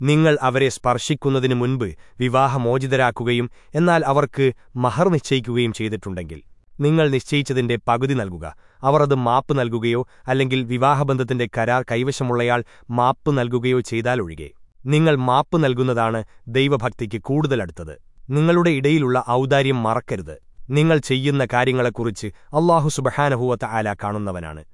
നിങ്ങൾ അവരെ സ്പർശിക്കുന്നതിനു മുൻപ് വിവാഹമോചിതരാക്കുകയും എന്നാൽ അവർക്ക് മഹർ നിശ്ചയിക്കുകയും ചെയ്തിട്ടുണ്ടെങ്കിൽ നിങ്ങൾ നിശ്ചയിച്ചതിന്റെ പകുതി നൽകുക. അവർ അത് മാപ്പ് നൽകുകയോ അല്ലെങ്കിൽ വിവാഹബന്ധത്തിന്റെ കരാർ കൈവശമുള്ളയാൾ മാപ്പ് നൽകുകയോ ചെയ്താലൊഴികെ നിങ്ങൾ മാപ്പ് നൽകുന്നതാണ് ദൈവഭക്തിക്ക് കൂടുതലടുത്തത് നിങ്ങളുടെ ഇടയിലുള്ള ഔദാര്യം മറക്കരുത്. നിങ്ങൾ ചെയ്യുന്ന കാര്യങ്ങളെക്കുറിച്ച് അള്ളാഹു സുബഹാനഹൂവത്ത ആല കാണുന്നവനാണ്.